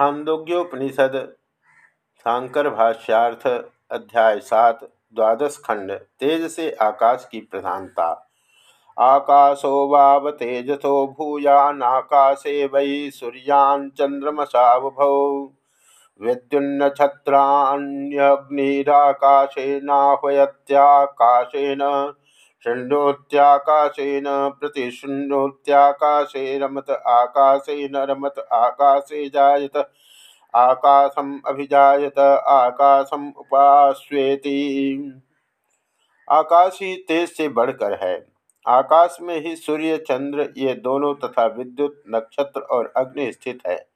छांदोग्योपनिषद शांकर भाष्यार्थ, अध्याय सात, द्वादश खंड, तेज से आकाश की प्रधानता। आकाशो वाव तेजसो भूयानाकाशे वै सूर्यान् चंद्रमसावभौ विद्युन्न छत्राण्यग्निराकाशेनाह्वयत्याकाशेन शृण्योत्याकाशेन प्रतिशृण्योत्याकाशे रमत आकाशेन रमत आकाशे जायत। आकाशम अभिजायत आकाशम उपास्वेति आकाश ही तेज से बढ़कर है। आकाश में ही सूर्य, चंद्र, ये दोनों तथा विद्युत, नक्षत्र और अग्नि स्थित है।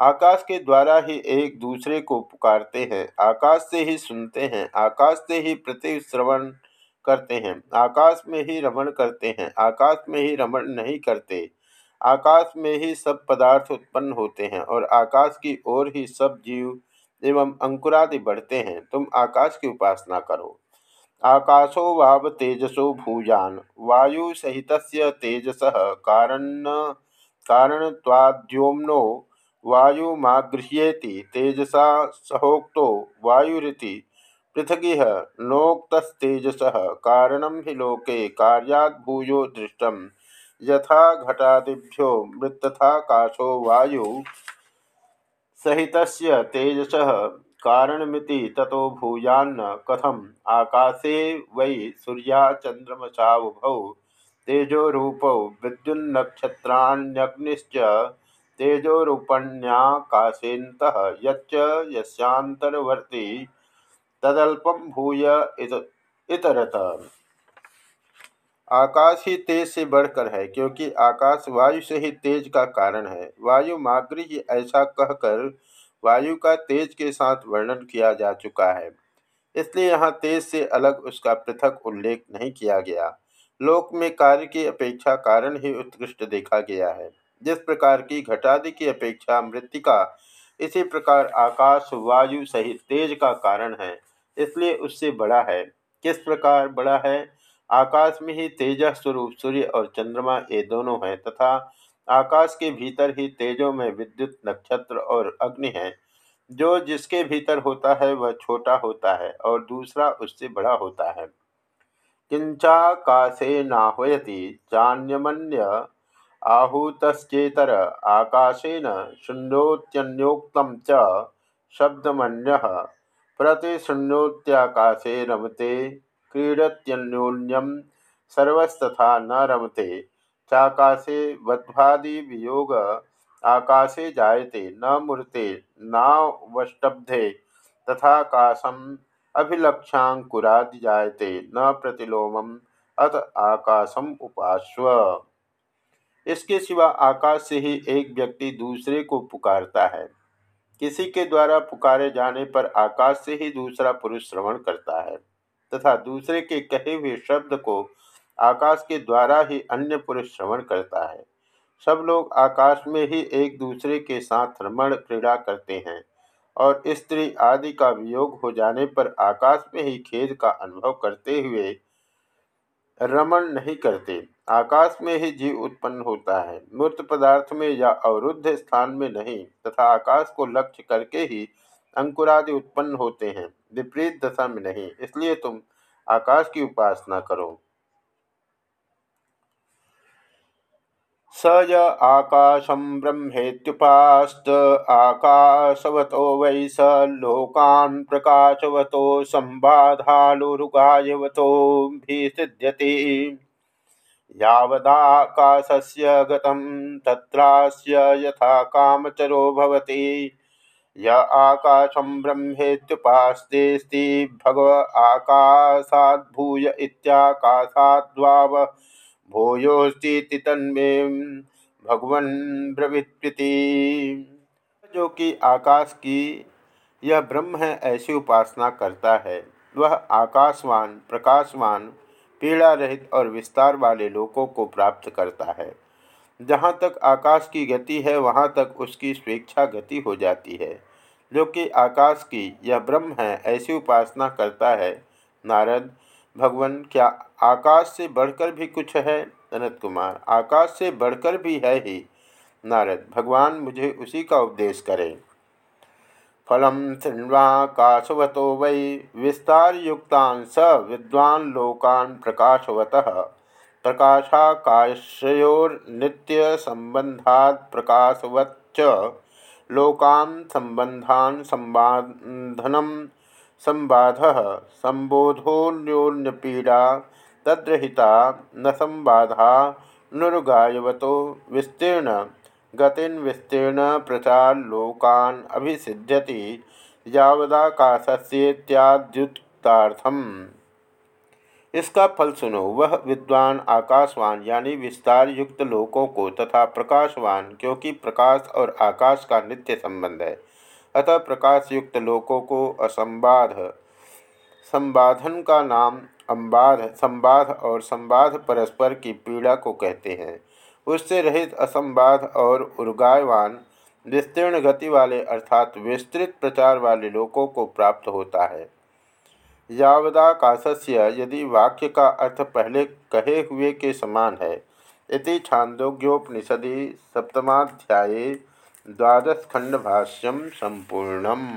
आकाश के द्वारा ही एक दूसरे को पुकारते हैं। आकाश से ही सुनते हैं। आकाश से ही प्रतिश्रवण करते हैं। आकाश में ही रमण करते हैं। आकाश में ही रमण नहीं करते। आकाश में ही सब पदार्थ उत्पन्न होते हैं और आकाश की ओर ही सब जीव एवं अंकुरादि बढ़ते हैं। तुम आकाश की उपासना करो। आकाशो वाव तेजसो भूजान वायु सहित तेजस कारण कारणवाद्योम्नो वायुमागृह्येति तेजसा सहोक्तो वायुरीति पृथगिह नोक्तस्तेजस, कारण हि लोके कार्याद्भूयो दृष्ट। यथा घटादिभ्यो मृतथाकाशो वायु सहित तेजस, कारणमिति ततो भूयान्न कथम, आकाशे वै सूर्या चंद्रमसावुभौ तेजोरूपौ विद्युन्नक्षत्राण्यग्निश्च तेजोरूपण्याकाशेन्तः यच्च यस्यान्तर्वर्ती तदल्पम भूय इतरत आकाश ही तेज से बढ़कर है, क्योंकि आकाश वायु से ही तेज का कारण है। वायु माग्री ऐसा कहकर वायु का तेज के साथ वर्णन किया जा चुका है। इसलिए यहाँ तेज से अलग उसका पृथक उल्लेख नहीं किया गया। लोक में कार्य की अपेक्षा कारण ही उत्कृष्ट देखा गया है। जिस प्रकार की घटादि की अपेक्षा मृतिका, इसी प्रकार आकाश वायु सहित तेज का कारण है। इसलिए उससे बड़ा है। किस प्रकार बड़ा है? आकाश में ही तेज स्वरूप, सूर्य और चंद्रमा ये दोनों हैं तथा आकाश के भीतर ही तेजों में विद्युत नक्षत्र और अग्नि है। जो जिसके भीतर होता है, वह छोटा होता है और दूसरा उससे बड़ा होता है। किंचाकाशे नाहयति चान्यमन्य आहूतश्चेतर आकाशेन शून्योत्यन्योक्तं च शब्दमन्यः। प्रतिशृण्योत्याकाशे रमते क्रीडत्यन्योन्यम सर्वस्तथा न रमते, चाकाशे वियोग, आकाशे जायते न मूर्ते, नावष्टब्धे तथाकाशम अभिलक्षाकुरादि जायते न प्रतिलोमम अत आकाशम उपास्व इसके सिवा आकाश से ही एक व्यक्ति दूसरे को पुकारता है। किसी के द्वारा पुकारे जाने पर आकाश से ही दूसरा पुरुष श्रवण करता है, तथा दूसरे के कहे हुए शब्द को आकाश के द्वारा ही अन्य पुरुष श्रवण करता है। सब लोग आकाश में ही एक दूसरे के साथ रमण क्रीड़ा करते हैं, और स्त्री आदि का वियोग हो जाने पर आकाश में ही खेद का अनुभव करते हुए रमण नहीं करते। आकाश में ही जीव उत्पन्न होता है, मूर्त पदार्थ में या अवरुद्ध स्थान में नहीं, तथा आकाश को लक्ष्य करके ही अंकुरादि उत्पन्न होते हैं, विपरीत दशा में नहीं, इसलिए तुम आकाश की उपासना करो। स य आकाशम ब्रह्मेत्युपास्त, आकाशवतो वै स लोकान् प्रकाशवतो, संबाधालुरुगायवतो भिसिध्यति यावदाकाशस्य तत्रास्य यथा कामचरो य आकाशं ब्रह्मेत्युपास्तेऽस्ति भगव आकाशाद्भूय इत्याकाशाद्वाव। भूयोस्ती तन्मे भगवन ब्रवीति जो कि आकाश की यह ब्रह्म है, ऐसी उपासना करता है। वह आकाशवान, प्रकाशवान पीड़ा रहित और विस्तार वाले लोकों को प्राप्त करता है। जहाँ तक आकाश की गति है, वहाँ तक उसकी स्वेच्छा गति हो जाती है। जो कि आकाश की यह ब्रह्म है, ऐसी उपासना करता है। नारद, भगवान, क्या आकाश से बढ़कर भी कुछ है? अनंत कुमार, आकाश से बढ़कर भी है ही। नारद, भगवान मुझे उसी का उपदेश करें। फलम शृण्वाकाशवतो वै विस्तारयुक्तान् स विद्वान् प्रकाशवत प्रकाशवतः। प्रकाशाकाशयोर्नित्यसम्बन्धात् प्रकाशवच्च। लोकान् सम्बन्धान् सम्बाधनं संबाधः संबोधोऽन्योन्यपीडा तद्रहिता न संबाधा नुर्गायवतो विस्तीर्ण गतिन विस्तीर्ण प्रचार लोकान अभिसिध्यति यावदाकाशस्येत्याद्युक्तार्थम। इसका फल सुनो, वह विद्वान आकाशवान यानी विस्तार युक्त लोकों को तथा प्रकाशवान, क्योंकि प्रकाश और आकाश का नित्य संबंध है। अतः प्रकाश युक्त लोकों को असंबाध, संबाधन का नाम अम्बाध संबाध और संबाध परस्पर की पीड़ा को कहते हैं। उससे रहित असंबाध और उर्गायवान, विस्तीर्ण गति वाले अर्थात विस्तृत प्रचार वाले लोकों को प्राप्त होता है। यावदाकाशस्य यदि वाक्य का अर्थ पहले कहे हुए के समान है, इति छांदोग्योपनिषदि सप्तमाध्याये द्वादश खंड भाष्यम संपूर्णम।